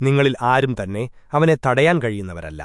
നിങ്ങളിൽ ആരും തന്നെ അവനെ തടയാൻ കഴിയുന്നവരല്ല